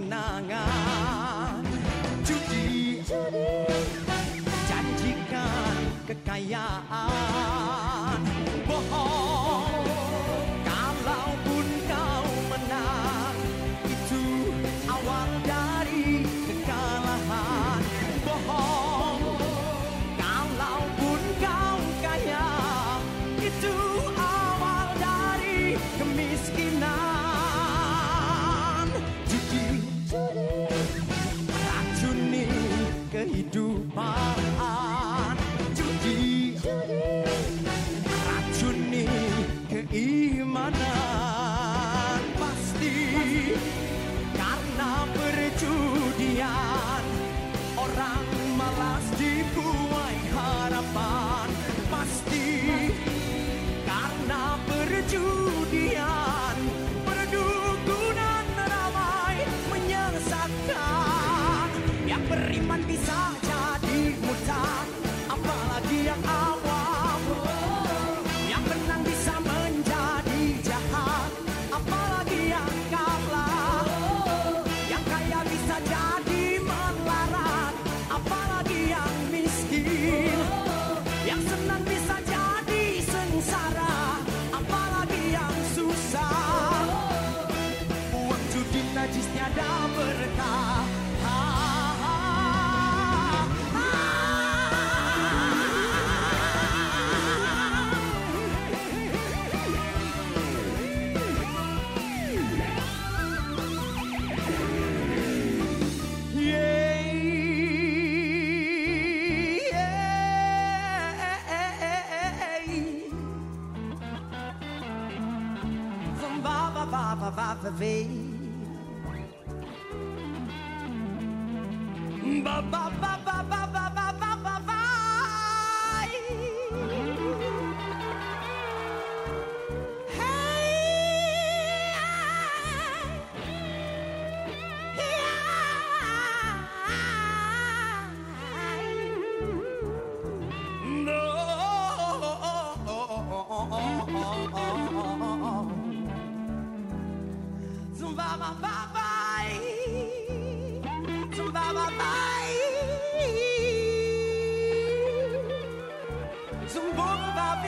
kemenangan Judi. Janjikan kekayaan Ba ba ba ba ba ba ba ba ba ba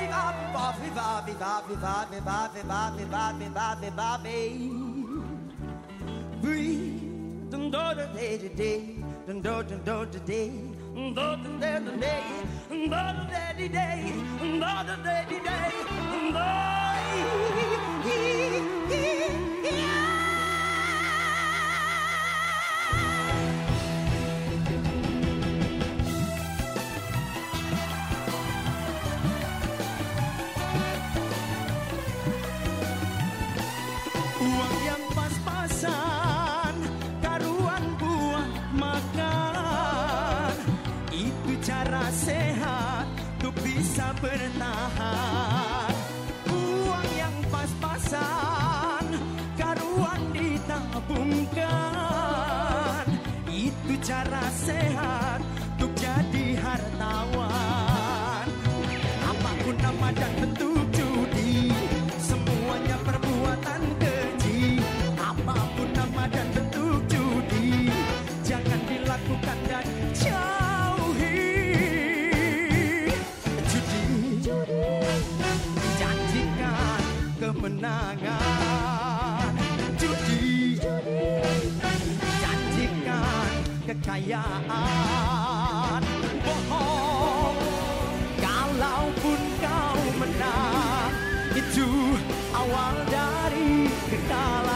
viva, viva, viva, viva, viva, viva, viva, viva, viva, viva, Breathe, dun do da day to day, dun do dun do da day, dun do dun day da day, dun do da day day, dun do da day day, dun do. Cara sehat Untuk jadi hartawan. Apa pun nama dan bentuk star